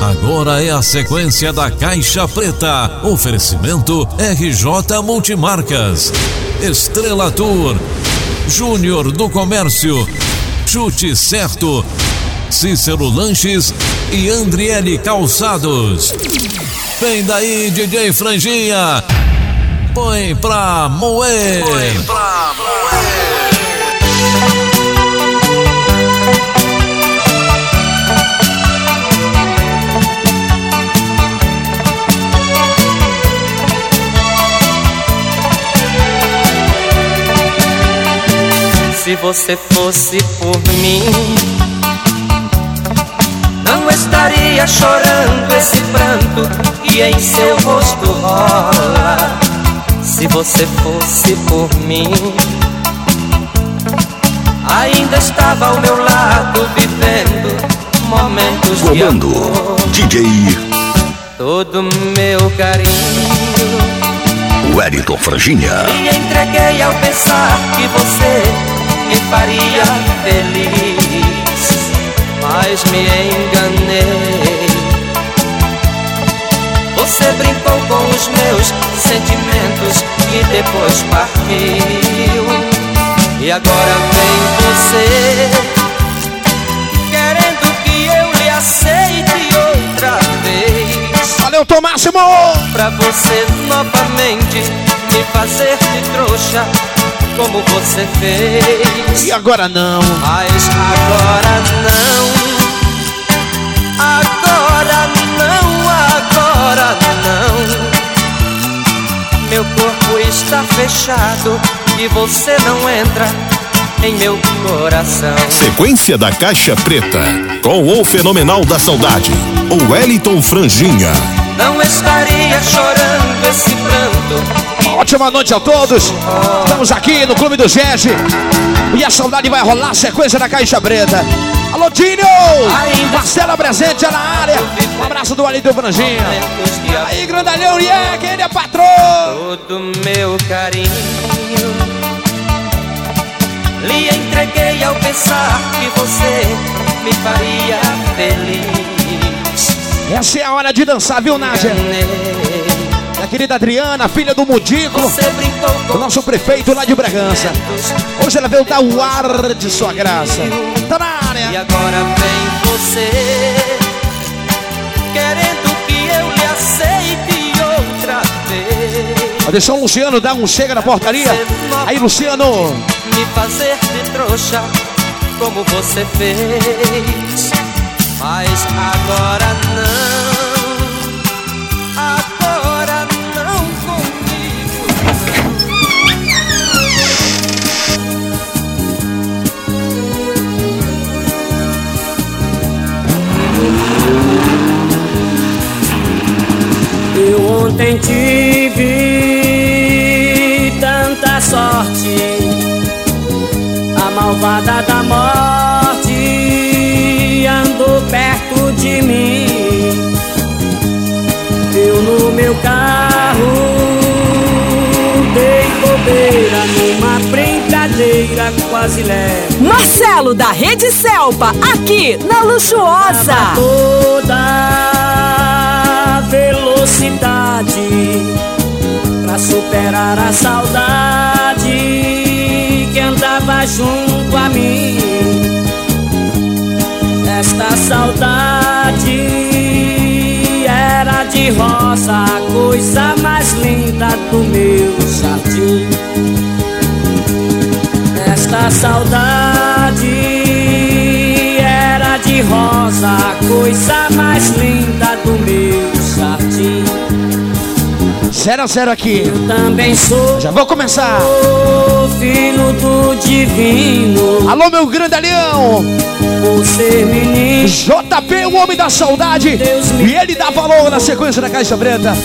Agora é a sequência da Caixa Preta. Oferecimento RJ Multimarcas. Estrela Tour. Júnior do Comércio. Chute Certo. Cícero Lanches e Andriele Calçados. Vem daí, DJ Franjinha. Põe pra moer. Põe pra moer. Se você fosse por mim, não estaria chorando esse pranto que em seu rosto rola. Se você fosse por mim, ainda estava ao meu lado vivendo momentos Comando de amor. DJ Todo meu carinho Wellington Franjinha. me entreguei ao pensar que você me faria feliz, mas me enganei. Você brincou com os meus sentimentos e depois partiu. E agora vem você, querendo que eu lhe aceite outra vez. Valeu, Tom Máximo! Pra você novamente me fazer de trouxa como você fez. E agora não. Mas agora não. Agora não, agora não. Meu corpo está fechado e você não entra em meu coração. Sequência da Caixa Preta. Com o Fenomenal da Saudade. O Wellington Franjinha. Não estaria chorando esse pranto. Ótima noite a todos. Estamos aqui no Clube do Gege. E a saudade vai rolar, sequência da Caixa Preta. Alô, Dinho! Marcela presente já na área. Um abraço do Alito Franjinha. Aí, grandalhão, yeah, que ele é patrão. todo meu carinho. Lhe entreguei ao pensar que você me faria feliz. Essa é a hora de dançar, viu, Nádia? Da querida Adriana, filha do Mudico, o nosso prefeito lá de Bragança. Hoje ela veio dar o ar de sua graça. Tá na E área. agora vem você, querendo que eu lhe aceite outra vez. Ó, Deixa o Luciano dar um chega na portaria. Aí, Luciano. Me fazer de trouxa, como você fez. Mas agora não, agora não comigo. Eu ontem tive tanta sorte, a malvada da morte meu carro dei bobeira numa brincadeira quase leve. Marcelo da Rede Selpa, aqui na Luxuosa. toda velocidade pra superar a saudade que andava junto a mim. Esta saudade a coisa mais linda do meu jardim. Esta saudade era de rosa, coisa mais linda do meu Zero a zero aqui. Eu também sou. Já vou começar. Filho do divino. Alô, meu grandalhão. Você, menino. JP, o homem da saudade. e ele dá valor na sequência da Caixa Preta.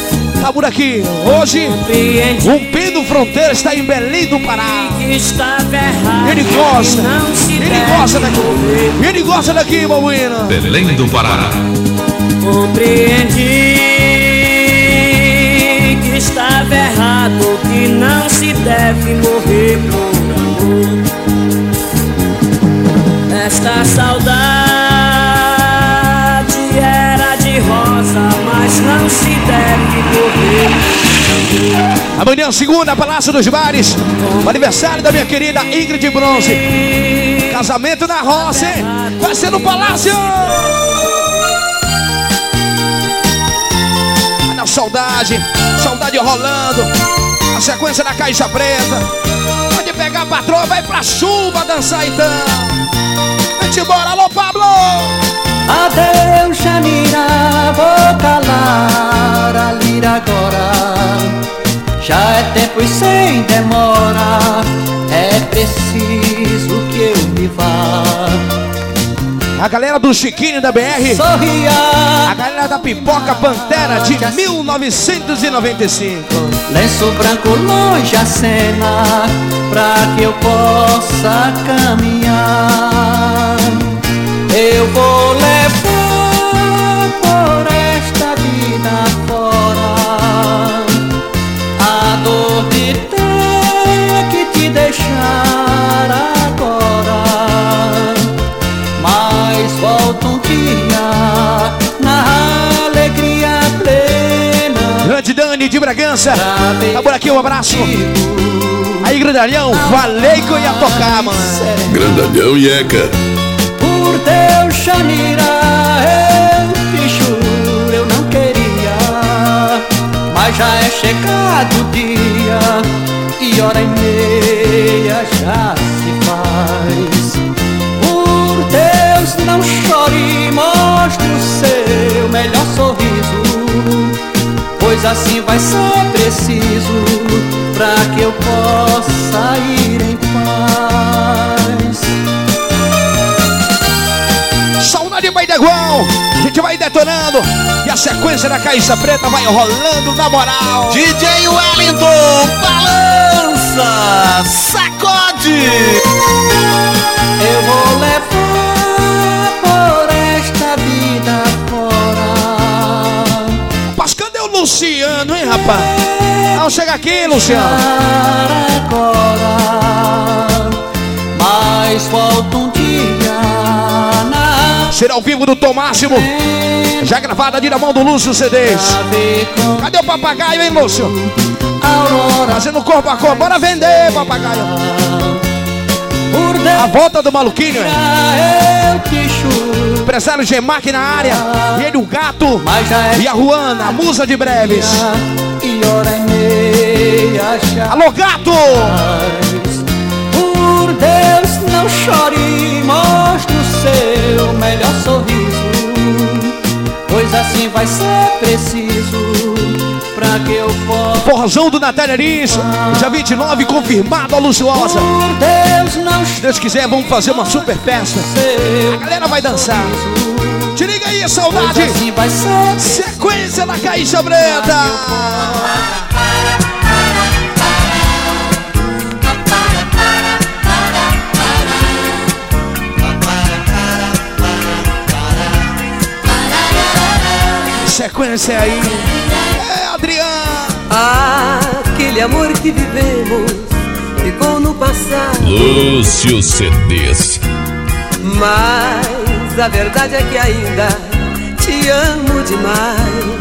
Tá por aqui. Hoje, o Pedro Fronteira está em Belém do Pará. Ele gosta. Ele gosta daqui. Ele gosta daqui, Mamuína. Belém do Pará. Compreendi estava errado, que não se deve morrer por amor. Esta saudade era de mas não se deve morrer. Amanhã, segunda, Palácio dos Bares. Aniversário da minha querida Ingrid Bronze. Casamento na roça, hein? Vai ser no Palácio! Saudade, saudade rolando. A sequência da Caixa Preta. Pode pegar a patroa, vai pra chuva dançar então. Vem embora, alô Pablo! Adeus, Janira, vou calar a lira agora. Já é tempo e sem demora, é preciso que eu me vá. A galera do Chiquinho da BR. Sorria. A galera da Pipoca Pantera de 1995. Lenço branco longe a cena, pra que eu possa caminhar. Eu vou levar por esta vida Dani de Bragança. Tá por aqui, um abraço. Aí, Grandalhão, falei que eu ia tocar, mano. Grandalhão e Eca. Por Deus, Xanira, eu te juro, eu não queria. Mas já é chegado o dia e hora e meia já se faz. Por Deus, não chore, mostre o seu melhor sorriso. Assim vai ser preciso pra que eu possa ir em paz. Saudade vai igual, a gente vai detonando e a sequência da Caixa Preta vai rolando na moral. DJ Wellington, balança, sacode. Eu vou levar Luciano, hein, rapaz? Não, chega aqui, Luciano. Agora, mas volta um dia na Será ao vivo do Tom Máximo. Já gravada de na mão do Lúcio CDs. Cadê o papagaio, hein, Lúcio? aurora. Fazendo corpo a corpo. Bora vender, papagaio. A volta do maluquinho, eu. Empresário Gemac na área. E ele, o gato. É E a Ruana, a musa de breves. Alô, gato! Por Deus, não chore, mostre o seu melhor sorriso. Pois assim vai ser preciso pra que eu possa. Forrozão do Natália Lins. Dia 29, confirmado a Luxuosa. Deus, não Se Deus quiser, vamos fazer uma super festa. chore. A galera vai dançar. Te liga aí, saudade. assim ser Sequência da Caixa Preta. Sequência aí. Aquele amor que vivemos ficou no passado. Lúcio CDs. Mas a verdade é que ainda te amo demais.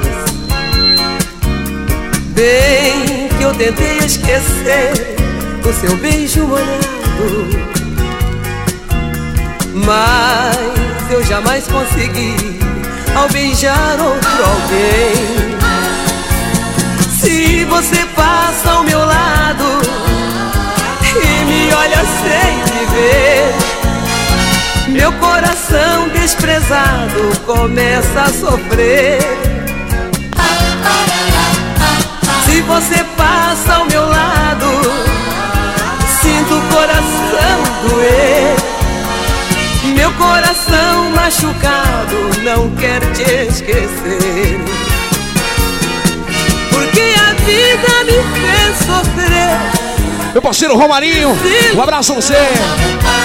Bem que eu tentei esquecer o seu beijo molhado. Mas eu jamais consegui ao beijar outro alguém. Você passa ao meu lado e me olha sem me ver. Meu coração desprezado começa a sofrer. Se você passa ao meu lado, sinto o coração doer. Meu coração machucado não quer te esquecer. Vida me fez sofrer. Meu parceiro Romarinho, um abraço a você.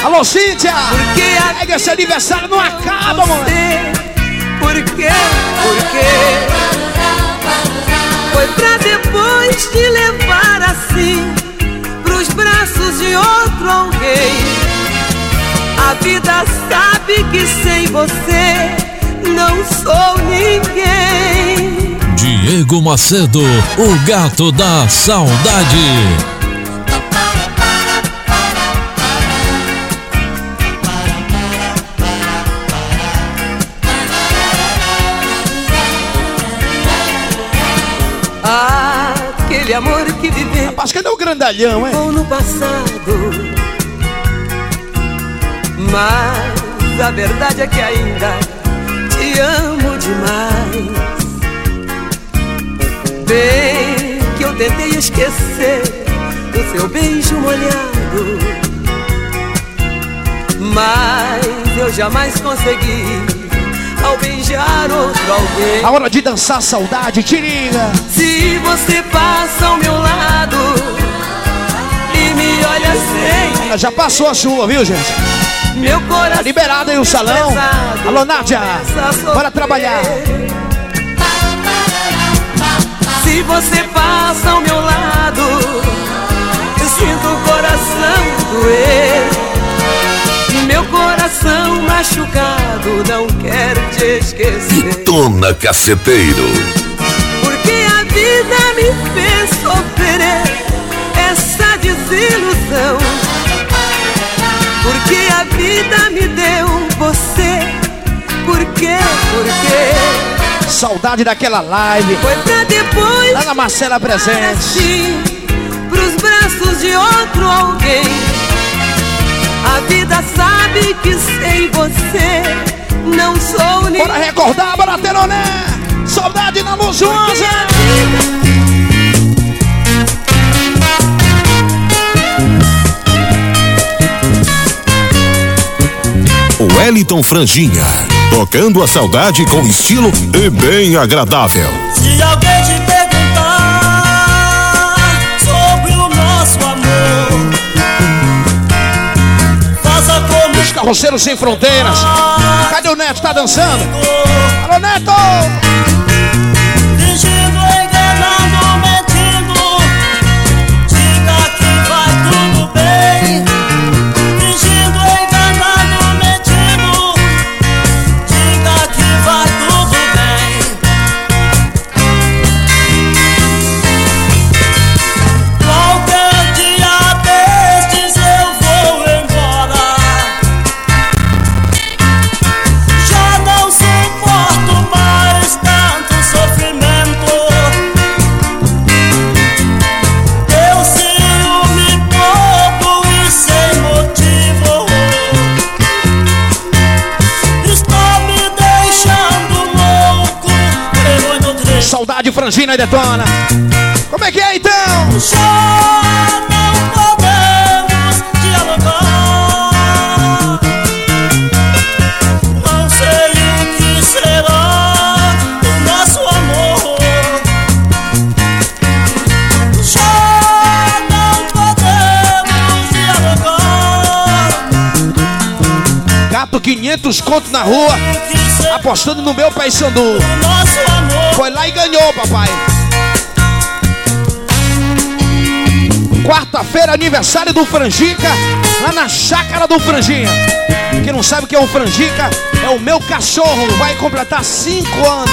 Alô, Cíntia. Porque a Pega esse aniversário, não acaba, mano. Por quê? Por quê? Foi pra depois te levar assim Pros braços de outro alguém A vida sabe que sem você Não sou ninguém Rodrigo Macedo, o gato da saudade. Aquele amor que viveu. Rapaz, cadê o grandalhão, hein? no passado. Mas a verdade é que ainda te amo demais. Bem que eu tentei esquecer o seu beijo molhado. Mas eu jamais consegui ao beijar outro alguém. A hora de dançar saudade, tiringa. Se você passa ao meu lado e me olha sem. Já passou a sua, viu, gente? Meu coração. Tá liberado aí o salão. Alô, Nádia. Bora trabalhar. Se você passa ao meu lado, eu sinto o coração doer. Meu coração machucado não quer te esquecer. Tona Caceteiro. Porque a vida me fez sofrer essa desilusão. Porque a vida me deu você. Por quê? Por quê? Saudade daquela live. Foi pra depois. Lá na Marcela presente. Assim, pros braços de outro alguém. A vida sabe que sem você não sou ninguém. Bora recordar, bora teroné! Saudade na luxuosa! Wellington Franjinha, tocando a saudade com estilo e bem agradável. Se alguém te Carroceiro Sem Fronteiras. Cadê o Neto? Tá dançando? Alô, Neto! E Detona. Como é que é então? Já não podemos dialogar. Não sei o que será do nosso amor. Já não podemos dialogar. Gato 500 conto na rua, apostando no meu pai Sandu. Foi lá e ganhou, papai. Quarta-feira, aniversário do Franjica, lá na chácara do Franjinha. Quem não sabe o que é o Franjica, é o meu cachorro. Vai completar cinco anos.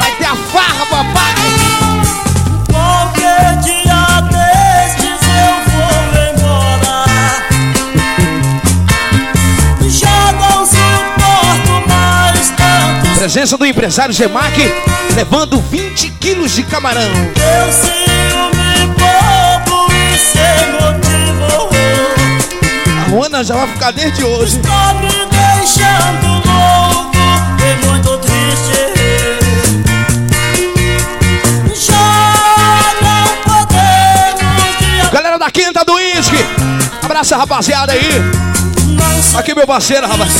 Vai ter a farra, papai. Qualquer dia destes eu vou embora. Já não suporto mais tanto. Presença do empresário Gemac levando 20 quilos de camarão. Eu ciúme bobo e sem motivo. A Juana já vai ficar desde hoje. Está me deixando louco e muito triste. Já não podemos. Galera da Quinta do Whisky, abraça a rapaziada aí. Aqui meu parceiro, rapaz.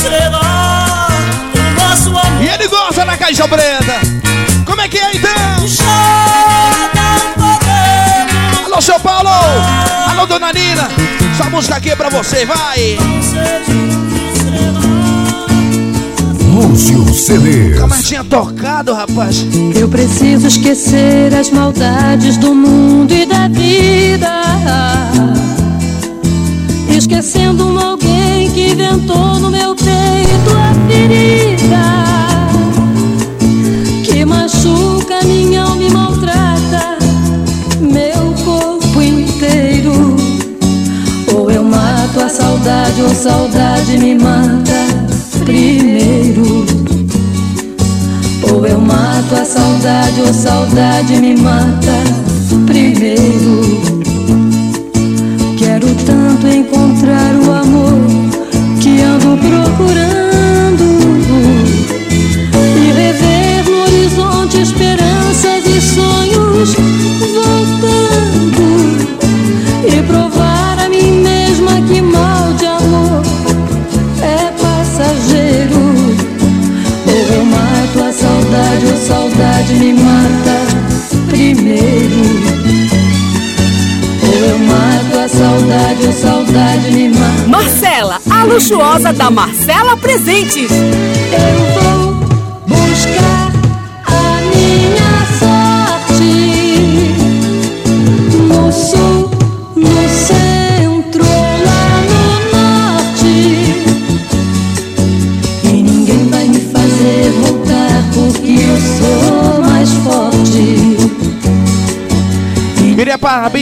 E ele gosta da caixa preta. Como é então? Alô, seu Paulo! Alô, dona Nina! Essa música aqui é pra você, vai! Lúcio CD. Tinha tocado, rapaz. Eu preciso esquecer as maldades do mundo e da vida. Esquecendo um alguém que inventou no meu peito a ferida saudade me mata primeiro. Ou eu mato a saudade ou saudade me mata primeiro. Quero tanto encontrar o amor que ando procurando e rever no horizonte esperanças e sonhos me mata primeiro. Ou eu mato a saudade ou saudade me mata. Marcela, a luxuosa da Marcela Presentes. Eu vou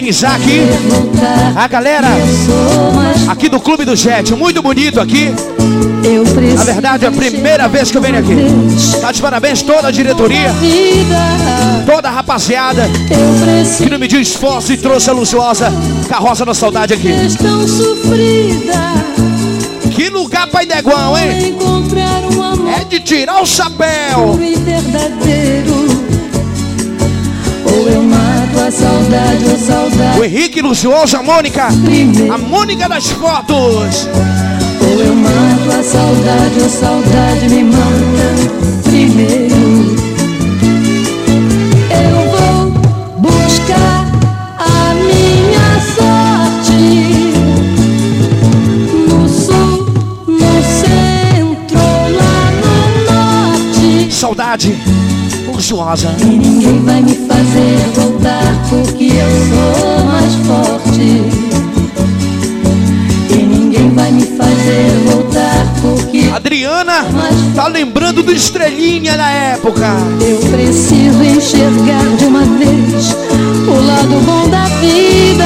parabenizar aqui a galera aqui do Clube do Jet. Muito bonito aqui. Na verdade, é a primeira vez que eu venho aqui. Tá de parabéns toda a diretoria, toda a rapaziada que não mediu esforço e trouxe a luxuosa carroça da saudade aqui. Que lugar pra Ideguão, hein? É de tirar o chapéu. Eu mato a saudade ou saudade O Henrique luxuoso, a Mônica. primeiro. A Mônica das fotos. Ou eu mato a saudade ou saudade me mata primeiro. Eu vou buscar a minha sorte no sul, no centro, lá no norte. Saudade luxuosa. E ninguém tá lembrando do Estrelinha na época. eu preciso enxergar de uma vez o lado bom da vida.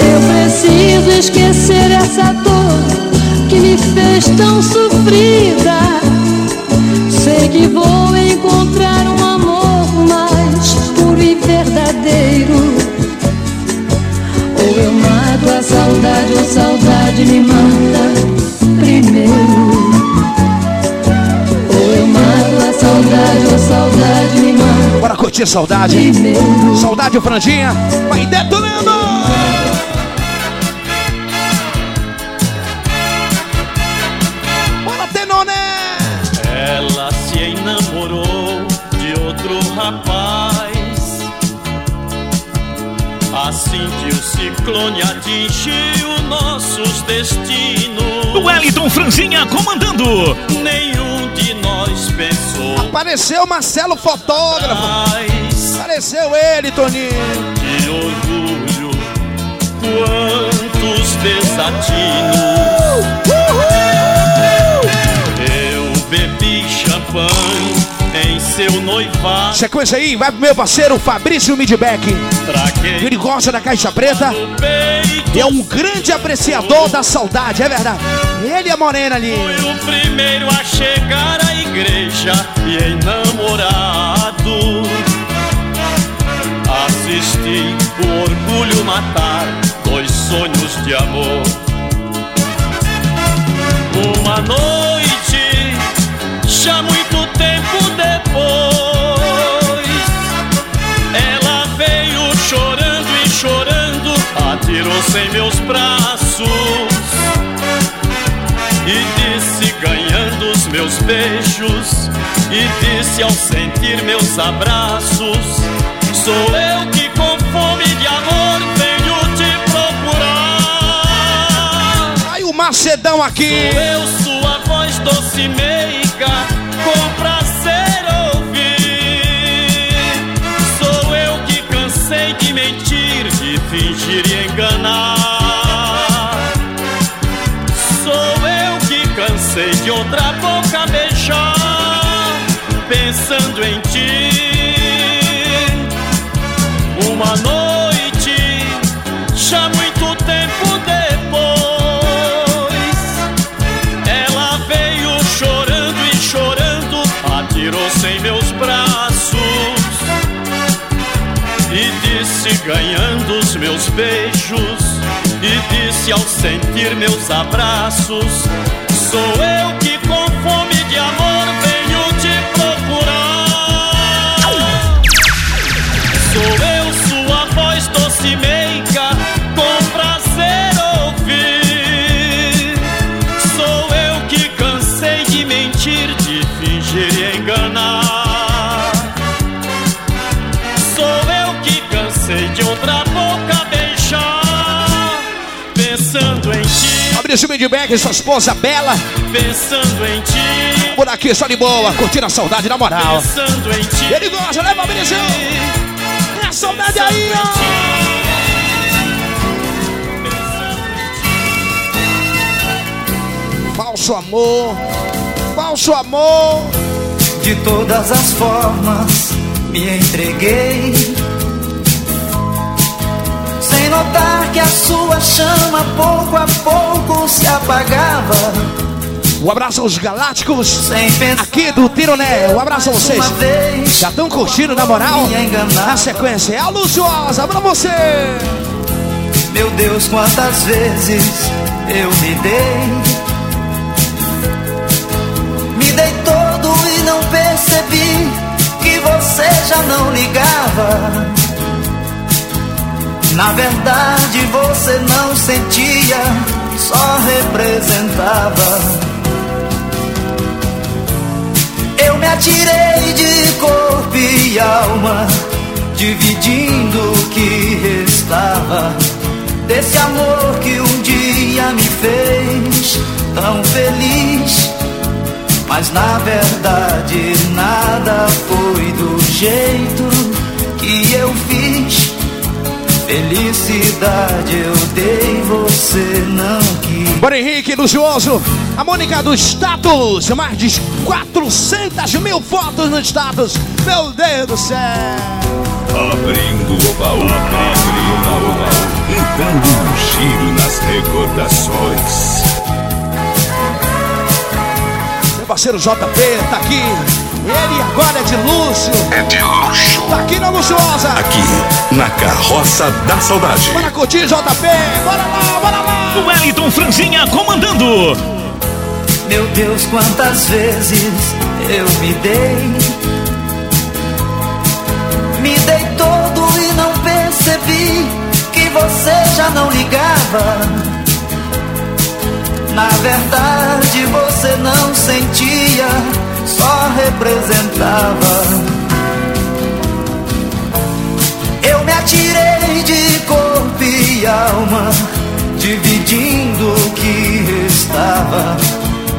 Eu preciso esquecer essa dor que me fez tão sofrida. Sei que vou encontrar um amor mais puro e verdadeiro. Ou eu mato a saudade ou saudade me mata a saudade. Saudade, o Franjinha. Vai detonando. Bora, Tenoné. Ela se enamorou de outro rapaz. Assim que o ciclone atingiu nossos destinos. Wellington Franzinha comandando. Nenhum de nós pensou. Apareceu Marcelo fotógrafo. Apareceu ele, Toninho. que orgulho, quantos desatinos. Eu bebi champanhe seu noivado. Sequência aí, vai pro meu parceiro Fabrício Midback. Ele gosta da caixa preta é um grande apreciador da saudade, é verdade. Ele a morena ali. Foi o primeiro a chegar à igreja e enamorado. Assisti o orgulho matar dois sonhos de amor. Uma noite, já muito tempo depois, ela veio chorando e chorando, atirou-se em meus braços e disse ganhando os meus beijos e disse ao sentir meus abraços sou eu que com fome de amor venho te procurar Aí o Macedão aqui. sou eu sua voz doce meiga com prazer fingir e enganar Sou eu que cansei de outra boca beijar, pensando em ti. Uma noite, ganhando os meus beijos e disse ao sentir meus abraços: Sou eu que com fome de amor venho Midback e sua esposa Bela. pensando em ti. Por aqui, só de boa, curtindo a saudade na moral. Pensando em ti. Ele gosta, né, Fabrício? É a saudade aí, ó. Falso amor, falso amor. De todas as formas me entreguei. Sem notar que a sua chama pouco a pouco se apagava. Um abraço aos galácticos aqui do Tironé. Um abraço a vocês. Já estão curtindo na moral? Na sequência é a Luciosa pra você. Meu Deus, quantas vezes eu me dei. Me dei todo e não percebi que você já não ligava. Na verdade, você não sentia, só representava. Eu me atirei de corpo e alma, dividindo o que restava. Desse amor que um dia me fez tão feliz. Mas na verdade nada foi do jeito que eu fiz. Felicidade eu dei, você não quis. Bora Henrique, luxuoso. A Mônica do status. Mais de 400 mil fotos no status. Meu Deus do céu. Abrindo o baú, abrindo o baú, entrando um giro nas recordações. Meu parceiro JP tá aqui. Ele agora é de Lúcio. É de luxo. Tá aqui na Luxuosa. Aqui, na Carroça da Saudade. Bora curtir, JP. Bora lá, bora lá. Wellington Franzinha comandando. Meu Deus, quantas vezes eu me dei. Me dei todo e não percebi que você já não ligava. Na verdade, você não sentia, só representava. Atirei de corpo e alma, dividindo o que restava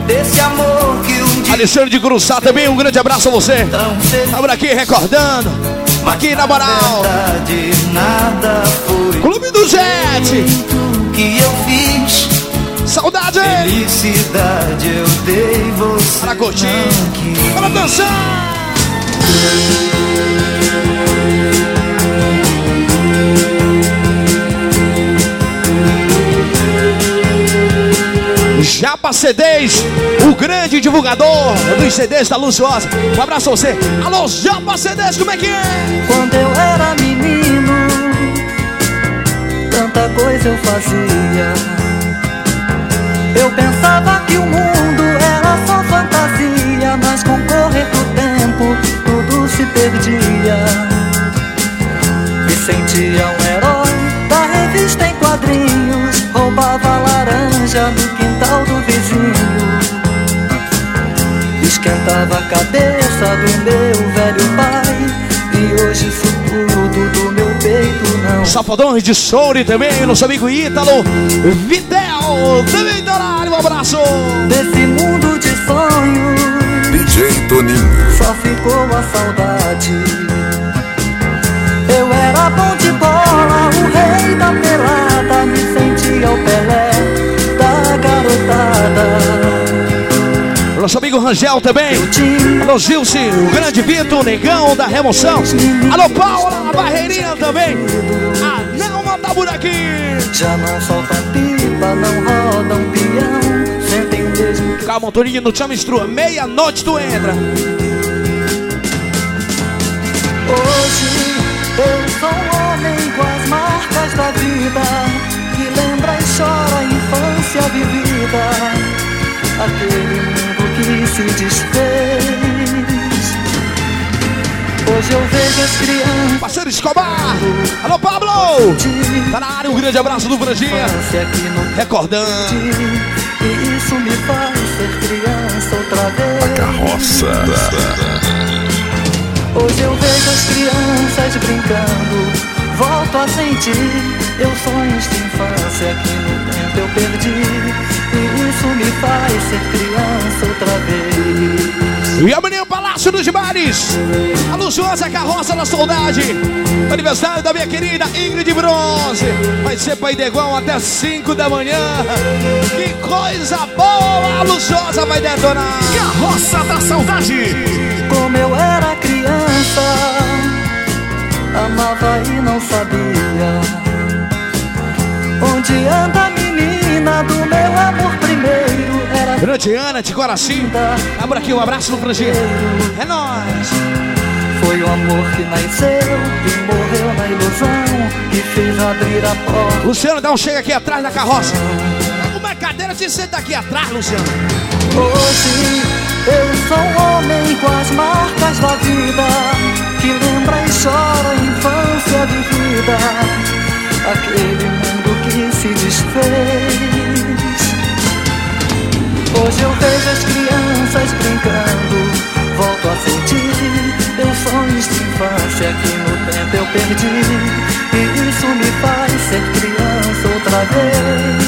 desse amor que um dia. Alexandre de Curuçá também, um grande abraço a você. Estamos aqui recordando. Aqui na moral. verdade, nada foi Clube do Jet. que eu fiz. Saudade. Felicidade eu dei, você Pra curtir. Para dançar. Japa CDs, o grande divulgador dos CDs da Luciosa. Um abraço a você. Alô, Japa CDs, como é que é? Quando eu era menino, tanta coisa eu fazia. Eu pensava que o mundo era só fantasia, mas com o correr do tempo tudo se perdia. Me sentia um herói revista em quadrinhos, roubava laranja no quintal do vizinho. Esquentava a cabeça do meu velho pai E hoje isso tudo do meu peito não Safadões de Souri também, nosso amigo Ítalo. Videl, também do horário, um abraço. Desse mundo de sonhos DJ Toninho. Só ficou a saudade Eu era bom de bola, amigo Rangel também. Alô, Gilce, o grande Vitor, negão da remoção. Alô, Paula, a barreirinha também. Ah, a Nelma tá por aqui. Já não solta pipa, não roda um peão. Calma, Antônio, não te instrua. Meia-noite tu entra. Hoje eu sou um homem com as marcas da vida. Que lembra e chora a infância vivida. Aquele que se desfez. Hoje eu vejo as crianças. Parceiro Escobar! Alô, Pablo! Tá na área, um grande abraço do Franjinha. Recordando. E isso me faz ser criança outra vez. Carroça. Hoje eu vejo as crianças brincando. Volto a sentir. Eu sonhos de infância que no tempo eu perdi. E isso me faz ser criança outra vez. E amanhã, Palácio dos Bares. A luxuosa carroça da saudade. Aniversário da minha querida Ingrid Bronze. Vai ser pai de igual até 5 da manhã. Que coisa boa! A luxuosa vai detonar. Carroça da Saudade. Como eu era criança, amava e não sabia. Onde anda a menina do meu amor primeiro? Era Grande Ana de Coraci. Abra aqui um abraço no Franjinha. É nóis. Foi o amor que nasceu e morreu na ilusão que fez abrir a porta. Luciano, dá um chega aqui atrás da carroça. Pega uma cadeira, se senta aqui atrás, Luciano. Hoje eu sou um homem com as marcas da vida que lembra e chora a infância vivida, aquele mundo que se desfez. Hoje eu vejo as crianças brincando, volto a sentir meus sonhos de infância que no tempo eu perdi, e isso me faz ser criança outra vez.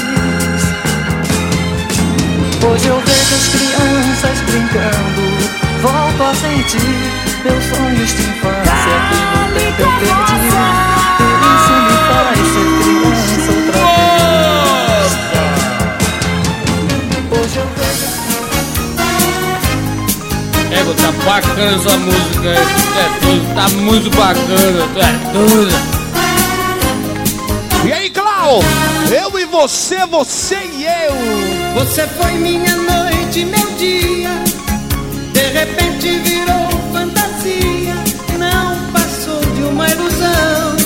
Hoje eu vejo as crianças brincando, volto a sentir meus sonhos de infância que no tempo eu perdi. Ego, tá bacana essa música aí, tu é tudo, tá muito bacana, tu é tudo. E aí, Clau? Eu e você, você e eu. Você foi minha noite, meu dia. De repente virou fantasia. Não passou de uma ilusão.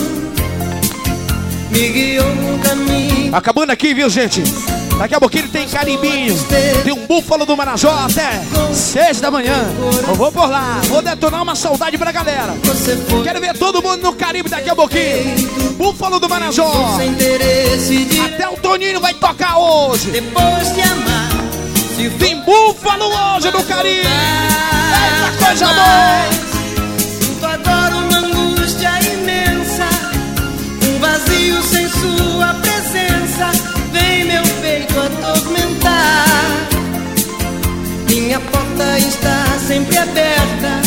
Me guiou um caminho. Acabando aqui, viu, gente? Daqui a pouquinho tem carimbinho. Tem um búfalo do Marajó até seis da manhã. Eu vou por lá, vou detonar uma saudade pra galera. Quero ver todo mundo no Caribe daqui a pouquinho. Búfalo do Marajó. Até o Toninho vai tocar hoje. Depois de amar, Tem búfalo hoje no Caribe. Eita coisa boa. Minha porta está sempre aberta.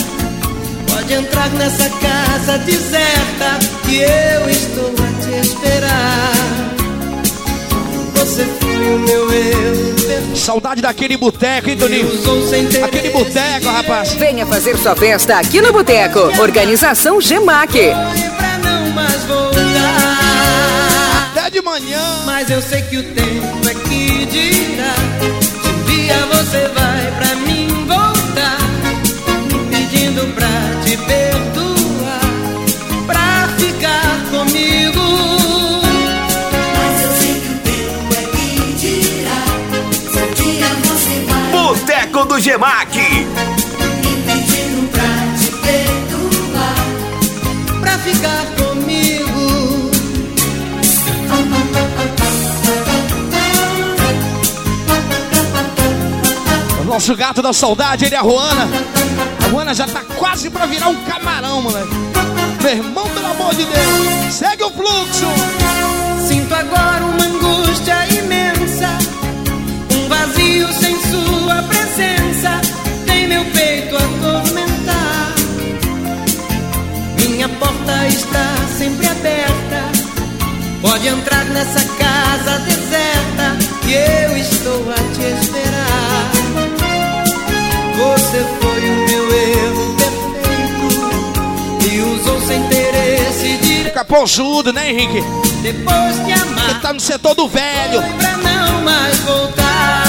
Pode entrar nessa casa deserta que eu estou a te esperar. Você foi o meu eu. Saudade daquele boteco, hein, Toninho? Aquele boteco, rapaz. Venha fazer sua festa aqui no Boteco. Organização Gemac. Pra não mais voltar. De manhã. Mas eu sei que o tempo é que dirá. Se um dia você vai pra mim voltar, me pedindo pra te perdoar, pra ficar comigo. Mas eu sei que o tempo é que dirá. Se um dia você vai Boteco do Gemac. Nosso gato da saudade, ele é a Ruana. A Ruana já tá quase pra virar um camarão, moleque. Meu irmão, pelo amor de Deus, segue o fluxo. Sinto agora uma angústia imensa, um vazio sem sua presença, tem meu peito a atormentar. Minha porta está sempre aberta, pode entrar nessa casa deserta que eu estou a te esperar. Caponjudo, né, Henrique? Depois de amar. Ele tá no setor do velho. pra não mais voltar.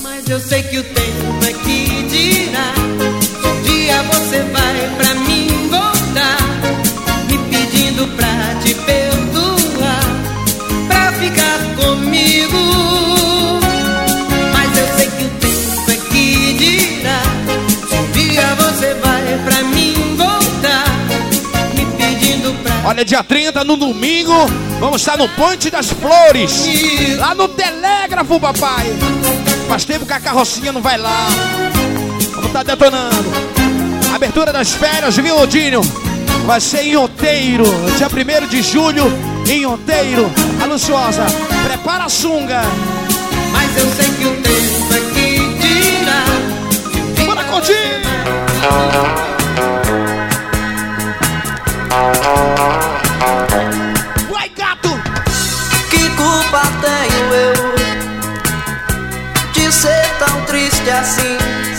Mas eu sei que o tempo é que dirá. Olha, dia 30, no domingo, vamos estar no Ponte das Flores. Lá no Telégrafo, papai. Faz tempo que a carrocinha não vai lá. Vamos estar detonando. Abertura das férias, viu, Odinho? Vai ser em Oteiro, dia 1 de julho, em Oteiro. A Luciosa, prepara a sunga. Mas eu sei que o tempo é que dirá. Bora curtir!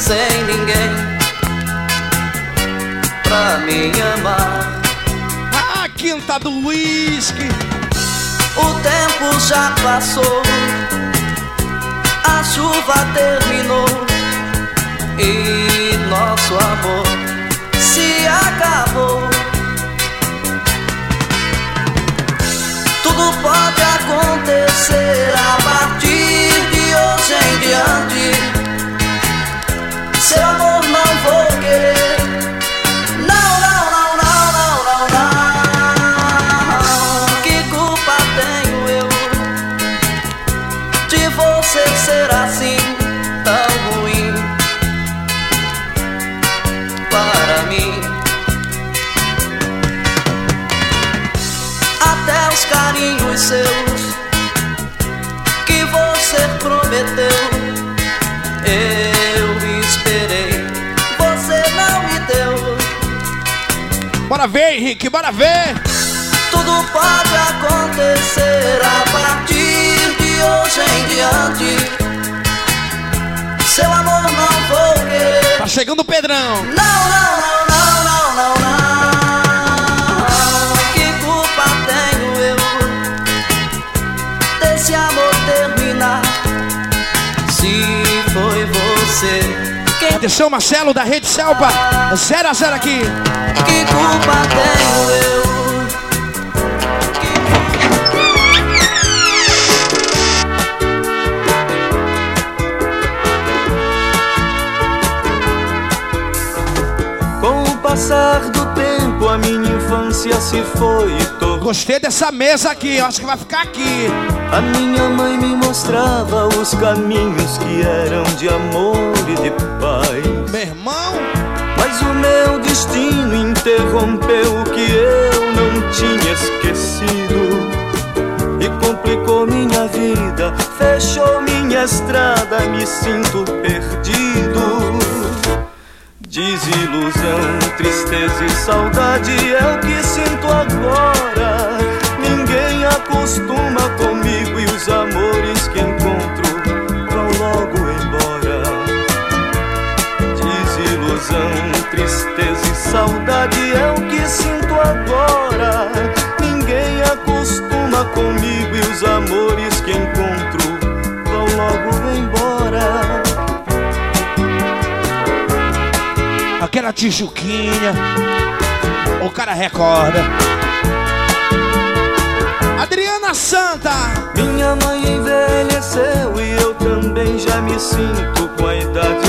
Sem ninguém pra me amar? A quinta do uísque. O tempo já passou, a chuva terminou e nosso amor se acabou. Tudo pode acontecer a partir de hoje em diante. Seu amor Bora ver, Henrique, bora ver! Tudo pode acontecer a partir de hoje em diante. Seu amor não vou querer. Tá chegando o Pedrão. Não, não, não, Atenção, Marcelo, da Rede Selva. 0 a 0 aqui. que culpa tenho eu? Com o passar do tempo, a minha infância se foi e tornou. Gostei dessa mesa aqui, acho que vai ficar aqui. A minha mãe me mostrava os caminhos que eram de amor e de paz. Meu irmão, Mas o meu destino interrompeu o que eu não tinha esquecido e complicou minha vida, fechou minha estrada, me sinto perdido. Desilusão, tristeza e saudade é o que sinto agora. Ninguém acostuma comigo e os amores que encontro Tristeza e saudade é o que sinto agora. Ninguém acostuma comigo e os amores que encontro vão logo embora. aquela tijuquinha. O cara recorda. Adriana Santa. Minha mãe envelheceu e eu também já me sinto com a idade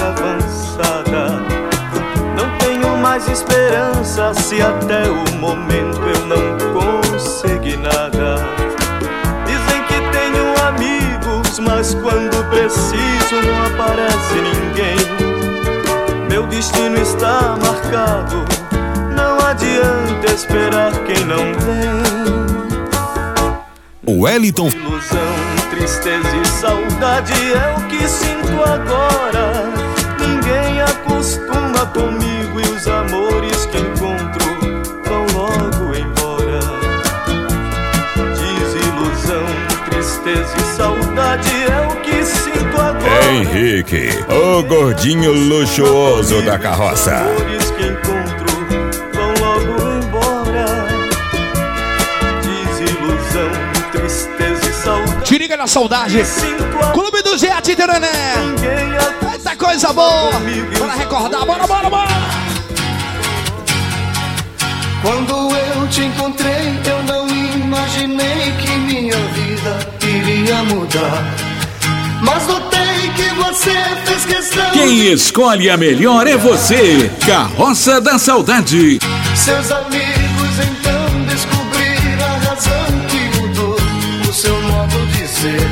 tenho mais esperança se até o momento eu não consegui nada. Dizem que tenho amigos, mas quando preciso não aparece ninguém. Meu destino está marcado, não adianta esperar quem não vem. Wellington Ilusão, tristeza e saudade é o que sinto agora. Tristeza e saudade é o que sinto agora. Henrique, o gordinho luxuoso da carroça. Amores que encontro vão logo embora. Desilusão, tristeza e saudade. Te liga na saudade. Clube do Jet Terané. Eita coisa boa. Bora recordar, bora, bora, bora. Quando eu te encontrei, eu não imaginei que minha vida iria mudar. Mas notei que você fez questão. Quem escolhe a melhor é você, Carroça da Saudade. Seus amigos então descobriram a razão que mudou o seu modo de ser.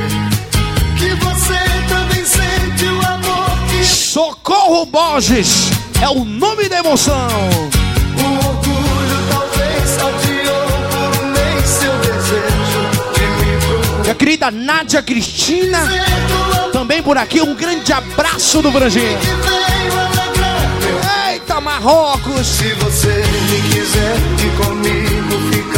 Que você também sente o amor que. Socorro Borges é o nome da emoção. Querida Nádia Cristina, também por aqui, um grande abraço do Branjinho. Eita, Marrocos! Se você me quiser e comigo ficar,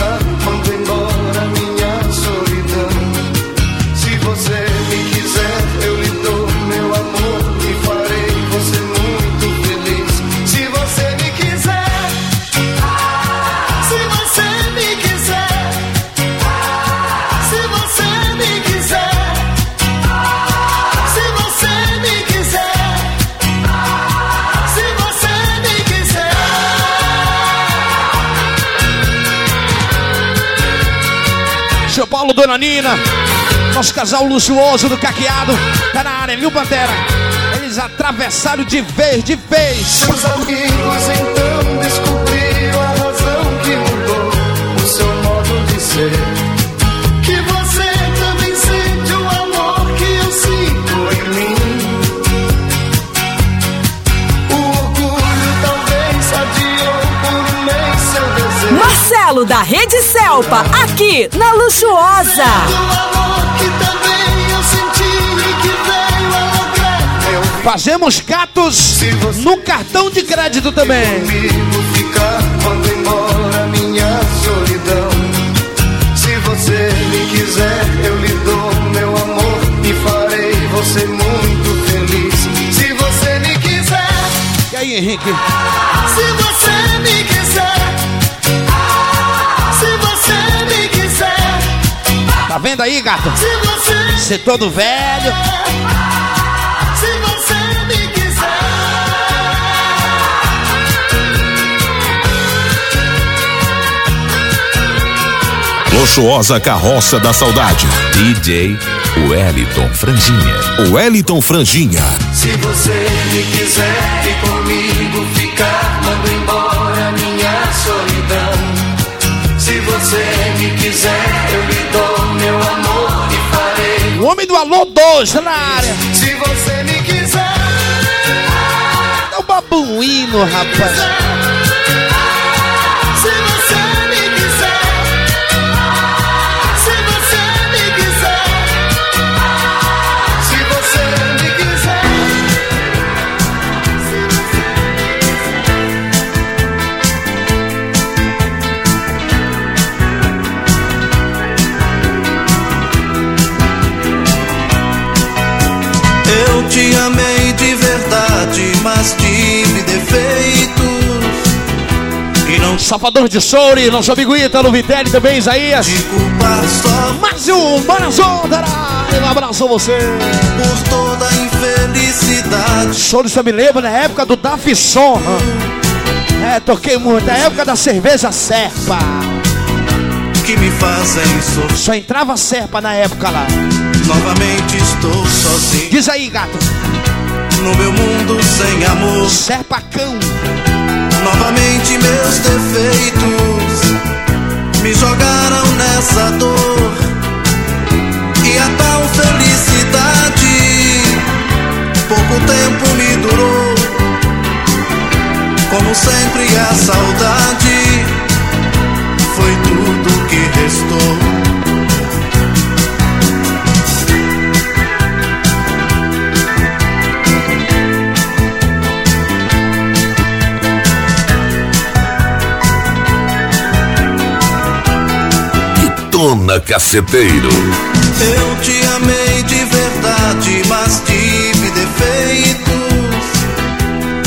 Dona Nina, nosso casal luxuoso do caqueado, tá na área, viu, Pantera? Eles atravessaram de vez, de vez. Amigos então Da Rede Selpa, aqui na Luxuosa. Fazemos gatos no cartão de crédito também. comigo ficar quando embora minha solidão. Se você me quiser, eu lhe dou meu amor e farei você muito feliz. Se você me quiser, E aí, Henrique? se você Tá vendo aí, gato? se você, Você todo velho. se você me quiser. Luxuosa Carroça da Saudade. DJ Wellington Franjinha. Wellington Franjinha. Se você me quiser e comigo ficar, mando embora minha solidão. Se você me quiser, eu lhe homem do Alô 2 tá na área. Se você me quiser, É o babuíno, rapaz. Salvador de Souri, nosso amigo Ítalo Vitelli também, Isaías. só tá na área. Um abraço a você. por toda a infelicidade. Souri, você me lembra na época do Daf Som. É, toquei muito. Na época da cerveja Serpa. Que me fazem sofrer. Só entrava Serpa na época lá. Novamente estou sozinho. Diz aí, gato. No meu mundo sem amor. Serpa cão. Novamente meus defeitos me jogaram nessa dor. E a tal felicidade pouco tempo me durou. Como sempre a saudade foi tudo que restou. Dona Caceteiro. Eu te amei de verdade, mas tive defeitos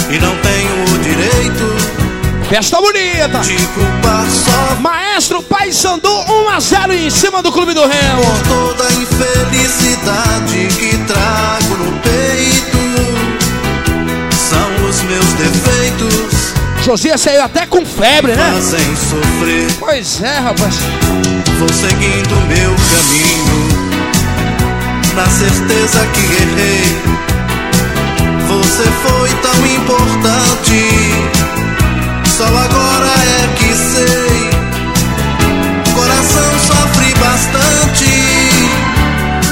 e não tenho o direito Festa bonita. de culpar só Maestro Pai Sandu 1 a 0 em cima do Clube do Remo. toda a infelicidade que trago no peito. Josias saiu até com febre, né? fazem sofrer. Pois é, rapaz. Vou seguindo meu caminho, na certeza que errei. Você foi tão importante, só agora é que sei. Coração sofre bastante,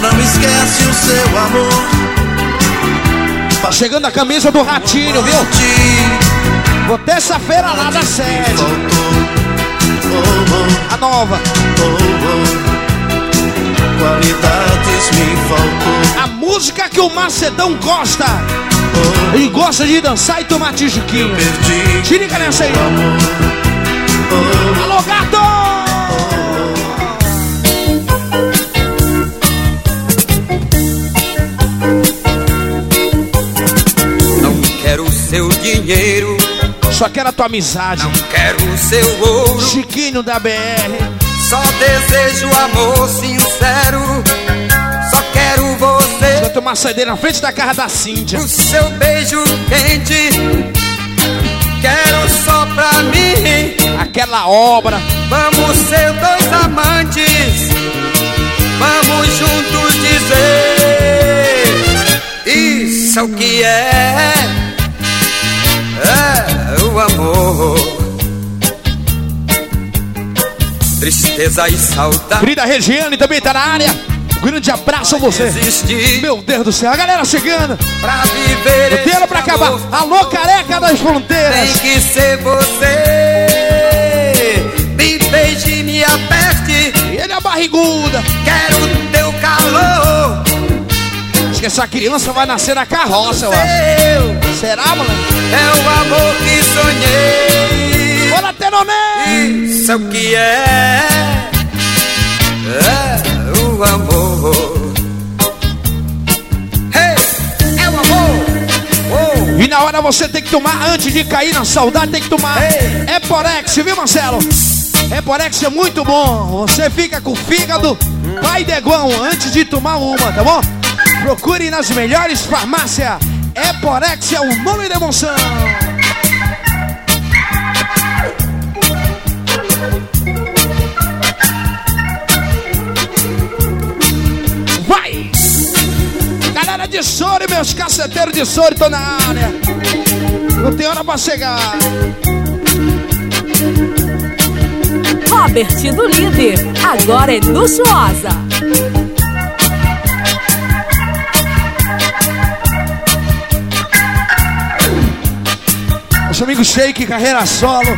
não esquece o seu amor. Tá chegando da camisa do Ratinho, viu? Vou terça-feira lá da sede. A nova. Qualidades me faltou. A música que o Macedão gosta. Ele gosta de dançar e tomar tijuquinho. Se liga nessa aí. Alô, gato! Não quero seu dinheiro. Só quero a tua amizade. Não quero seu ouro. Chiquinho da BR. Só desejo amor sincero. Só quero você. Vai tomar saideira na frente da casa da Cíntia. O seu beijo quente. Quero só pra mim. Aquela obra. Vamos ser dois amantes. Vamos juntos dizer. Isso é o que é. Amor. Tristeza e saudade. Querida Regiane também tá na área. Um grande abraço a você. Meu Deus do céu, a galera chegando. Pra viver O pra acabar. Alô, careca das fronteiras. Tem que ser você. Me beije, me aperte. Ele é barriguda. Quero teu calor. Acho que essa criança vai nascer na carroça, eu acho. Será, moleque? É o amor que sonhei. Bora, Tenomé! Isso é o que é. É o amor. Hey, é o amor. E na hora você tem que tomar, antes de cair na saudade, tem que tomar Eporex, viu, Marcelo? Eporex é muito bom. Você fica com o fígado pai deguão antes de tomar uma, tá bom? Procure nas melhores farmácias. Eporex é o nome da emoção. Vai! Galera de Sori, meus caceteiros de Sori, tô na área. Não tem hora pra chegar. Robert do Líder, agora é luxuosa. Nosso amigo Shake, carreira solo.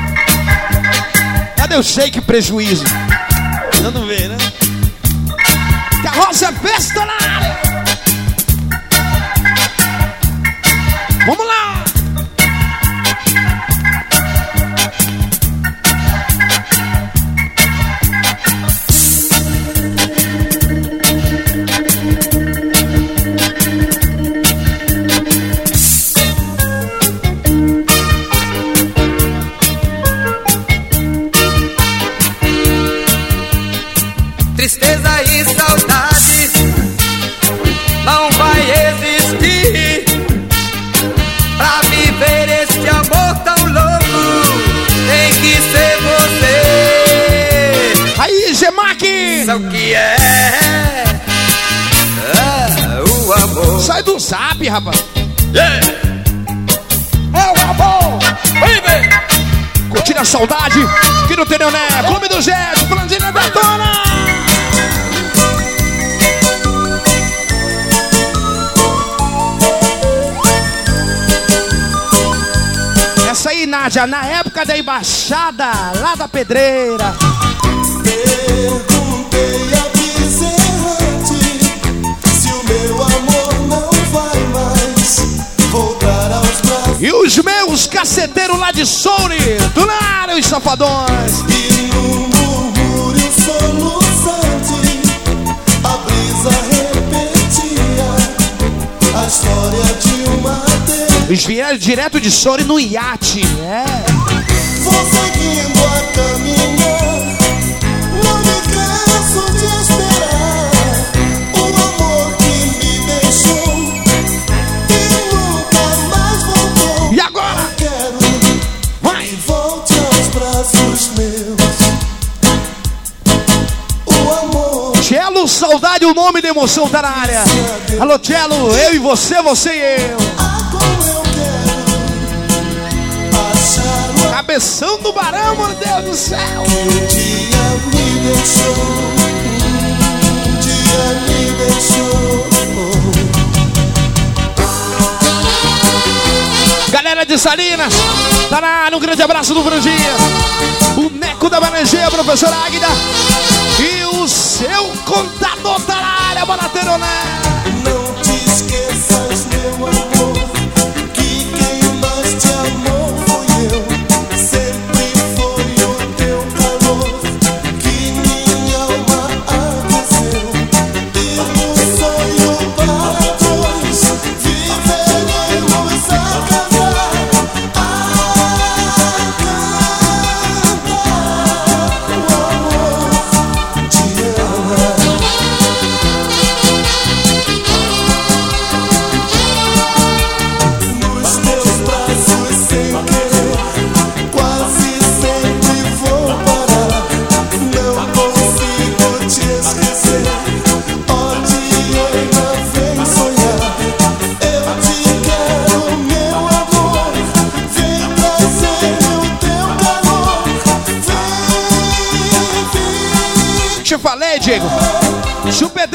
Cadê o Shake prejuízo? Não vê, né? Carroça festa na área. Vamos lá! Nádia, na época da embaixada, lá da pedreira. Perguntei a Bezerrante se o meu amor não vai mais voltar aos braços. E os meus caceteiros lá de Souri, do Lara, os safadões. E no murmúrio soluçante, a brisa repetia a história de uma. Eles vieram direto de Souri no iate, é. Vou seguindo a caminhar, não me canso de esperar o amor que me deixou e nunca mais voltou. E agora? Quero Vai! que volte aos braços meus. O amor Tchelo, saudade, o nome da emoção tá na área. Alô, Tchelo, eu e você, você e eu Cabeção do barão, meu Deus do céu. Um dia me deixou, um dia me deixou. de Salinas. Tá na área, um grande abraço do Franjinha. O Neco da Manejeia, professora Águida. E o seu contador tá na área, Barateiro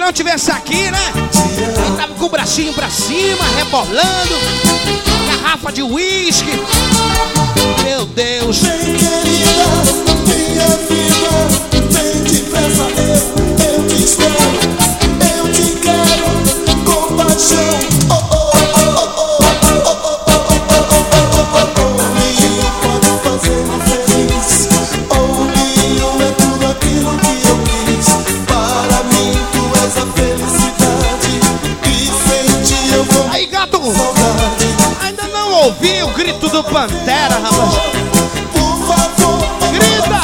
Se o Pedrão tivesse aqui, né? Ele tava com o bracinho pra cima, rebolando. Garrafa de uísque. Meu Deus. Vem, querida, minha vida. Vem depressa, eu, eu te espero. Eu te quero com do Pantera, rapaz. Grita!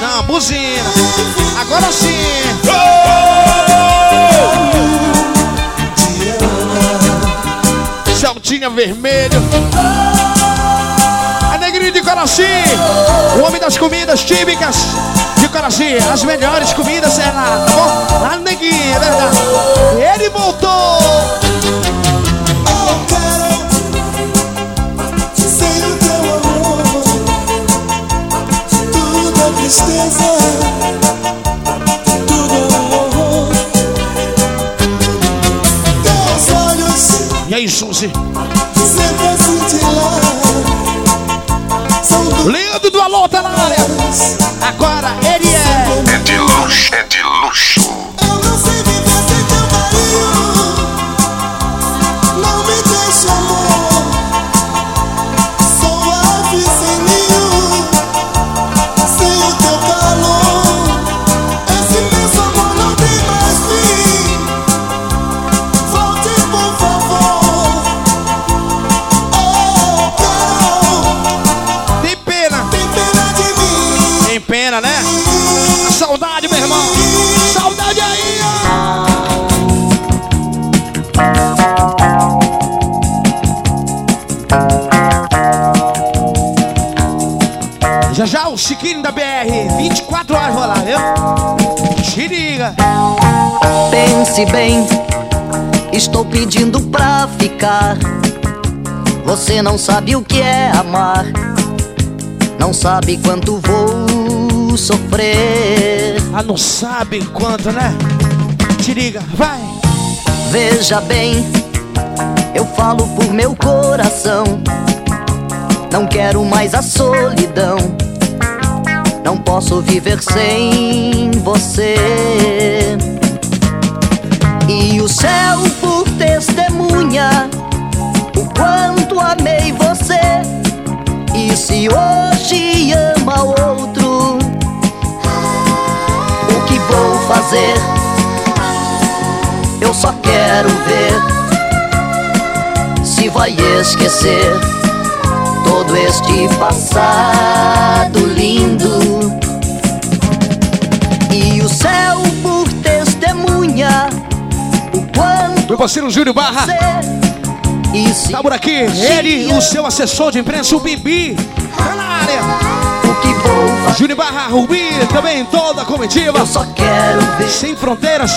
Não, buzina. Agora sim. Celtinha vermelho. A negrinho de Coraci. O homem das comidas típicas de Coraci. As melhores comidas é lá, tá bom? Lá no neguinho, é verdade. Ele voltou. Tristeza, tudo é. Teus olhos E aí, Suzy? sempre a cintilar, são Leandro do Alô tá na área. Agora ele é. É de luxo, Chiquinho da BR, 24 horas rolar, viu? Se liga. Pense bem, estou pedindo pra ficar. Você não sabe o que é amar, não sabe quanto vou sofrer. Ah, não sabe quanto, né? Te liga, vai. Veja bem, eu falo por meu coração. Não quero mais a solidão. Não posso viver sem você. E o céu por testemunha o quanto amei você. E se hoje ama outro, o que vou fazer? Eu só quero ver se vai esquecer todo este passado lindo. E o céu por testemunha o quanto Meu parceiro Júlio Barra. Tá por aqui, ele, o seu assessor de imprensa, o Bibi. Tá na área. o que vou fazer? Júlio Barra, Rubi, também toda a comitiva. Eu só quero ver Sem fronteiras.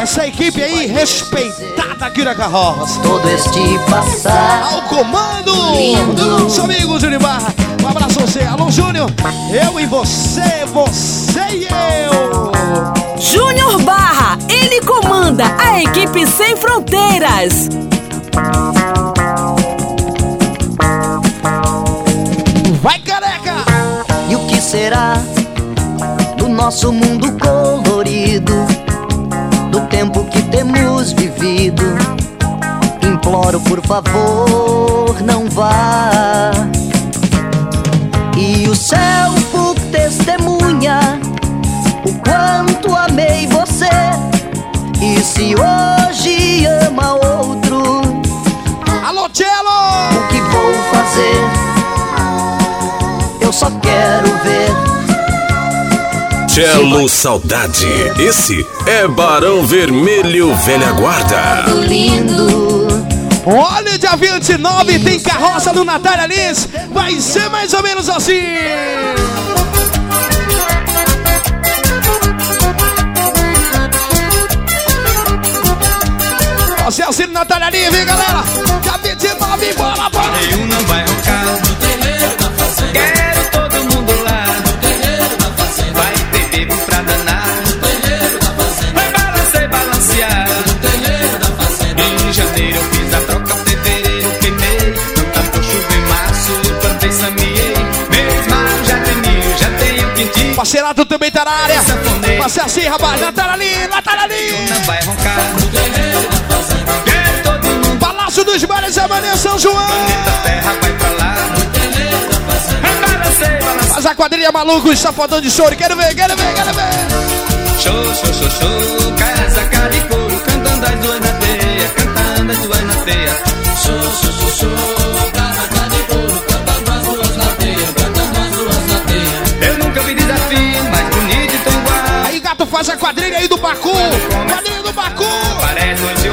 Essa equipe aí respeitada aqui na carroça. Todo este passar. Ao comando. Lindo. Seu amigos Júnior Barra. Um abraço você, Alô Júnior. Eu e você, você e eu. Júnior Barra, ele comanda a equipe sem fronteiras. Vai careca! E o que será do nosso mundo colorido? do tempo que temos vivido. Imploro, por favor, não vá. E o céu por testemunha o quanto amei você. E se hoje ama outro, alô, O que vou fazer? Eu só quero ver Marcelo Saudade. Esse é Barão Vermelho Velha Guarda. Olha, dia 29 tem carroça do Natália Lins. Vai ser mais ou menos assim. Marcelo Natália Lins, vem galera. Dia 29, bora, bora. Nenhum não vai rocar. Parceirado também tá na área. Passa é assim, rapaz. Natalali, Natalali. Vai roncar. Palácio dos Bares, é amanhã São João. Terra, vai pra lá. Faz a quadrilha maluco, safadão de choro. Quero ver, quero ver, quero ver. Show, show, show, show. Casa, cara e couro. Cantando as duas na teia. Cantando as duas na teia. Show, show, show, show. Faz a quadrilha aí do Bacu! Quadrilha do Bacu! Parece um tio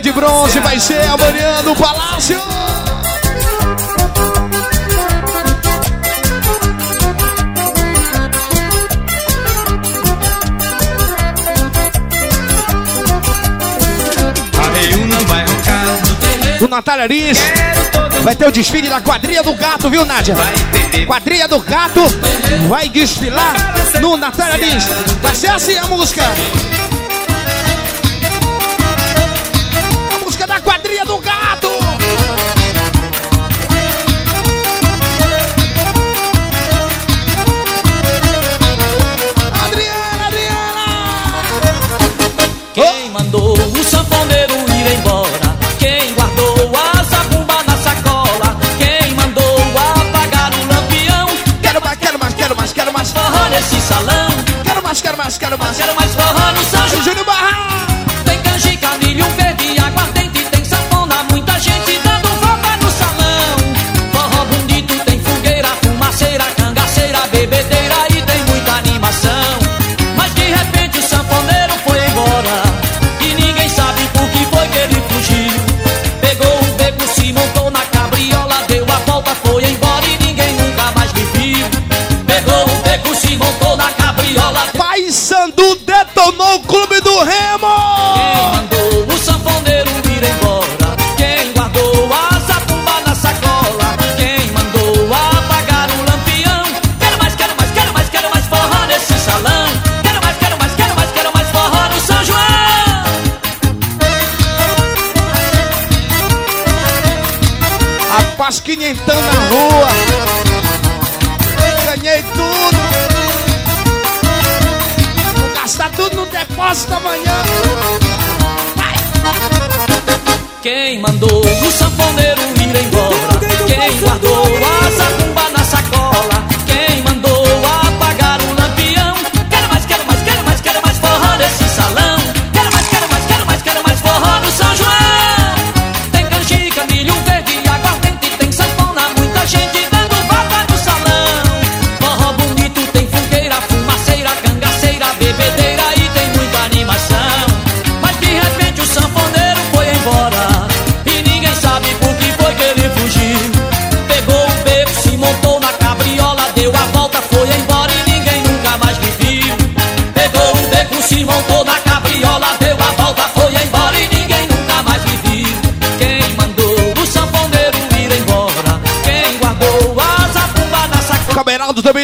De Bronze vai ser amanhã no Palácio. O Natália Aris vai ter o desfile da quadrilha do gato, viu, Nádia? Quadrilha do gato vai desfilar no Natália Aris. Vai ser assim a música.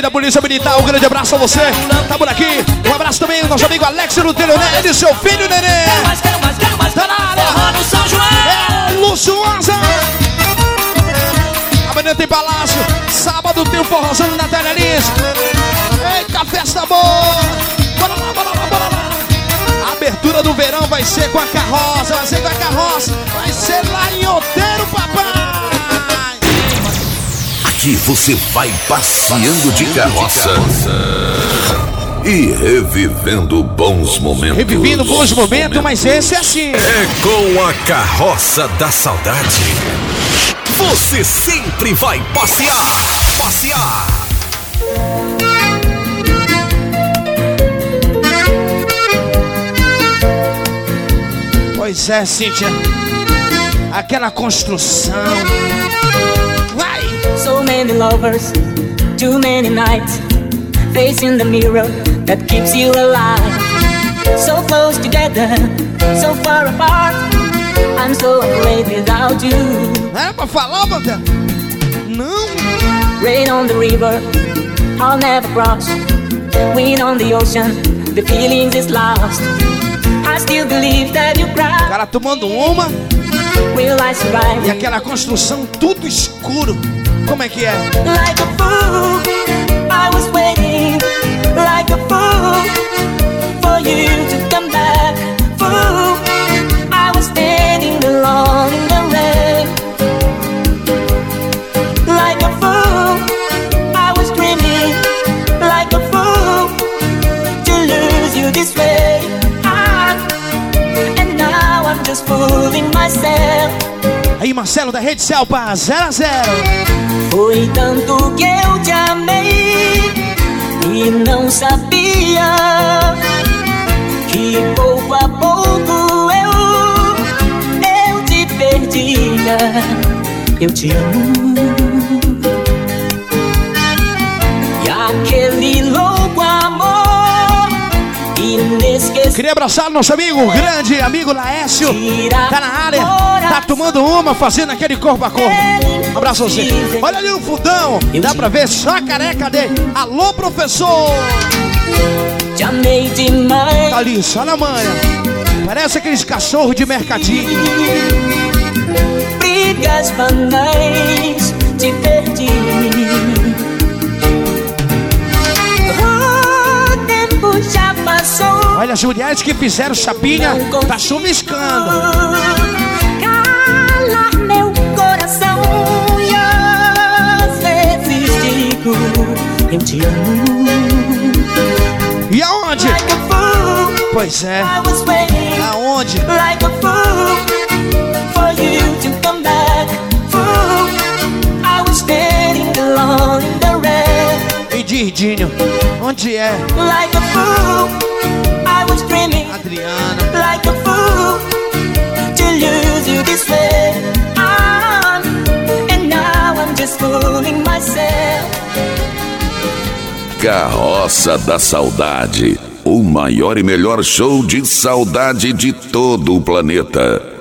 Também da Polícia Militar, um grande abraço a você. Tá por aqui. Um abraço também ao nosso amigo Alex Lutero Nery e seu filho Nenê. Tá na área. no São João É luxuosa. Amanhã tem Palácio. Sábado tem o forrozão na Natália Lins. Eita, festa boa. Bora lá, bora lá, bora lá. A abertura do verão vai ser com a carroça. Vai ser com a carroça. Vai ser lá em Oteiro, papai. Aqui você vai passeando de carroça e revivendo bons momentos. Revivendo bons momentos, mas esse é assim. É com a carroça da saudade. Você sempre vai passear, passear. Pois é, Cíntia. Aquela construção. Many lovers, too many nights, facing the mirror that keeps you alive. So close together, so far apart. I'm so afraid without you. É pra falar, Banda? Não. Rain on the river, I'll never cross. Wind on the ocean, the feelings is lost. I still believe that you O cry. cara tomando uma Will I survive? e aquela construção tudo escuro. Como é que é? Like a fool, I was waiting. Like a fool, for you to come back. Fool, I was standing alone in the rain. Like a fool, I was dreaming. Like a fool, to lose you this way. Ah, and now I'm just fooling myself. Aí, Marcelo da Rede Selpa, 0 a 0 Foi tanto que eu te amei e não sabia que pouco a pouco eu eu te perdia. Eu te amo. Queria abraçar nosso amigo, o grande amigo Laércio. Tá na área, tá tomando uma, fazendo aquele corpo a corpo. Um abraço a você. Olha ali no fundão, dá pra ver só a careca dele. Alô, professor! Te amei demais. Tá ali, só na manha. Parece aqueles cachorros de mercadinho. brigas banais te perdi. O tempo já. Olha, as mulheres que fizeram chapinha, tá chuviscando. Calar meu coração e às vezes digo eu te amo. E aonde? Like fool, Pois é. Aonde? Like rain. Didinho, onde é? Like a fool, I was dreaming. Adriana. Like a fool to lose you this way. Ah, and now I'm just fooling myself. Carroça da Saudade. O maior e melhor show de saudade de todo o planeta.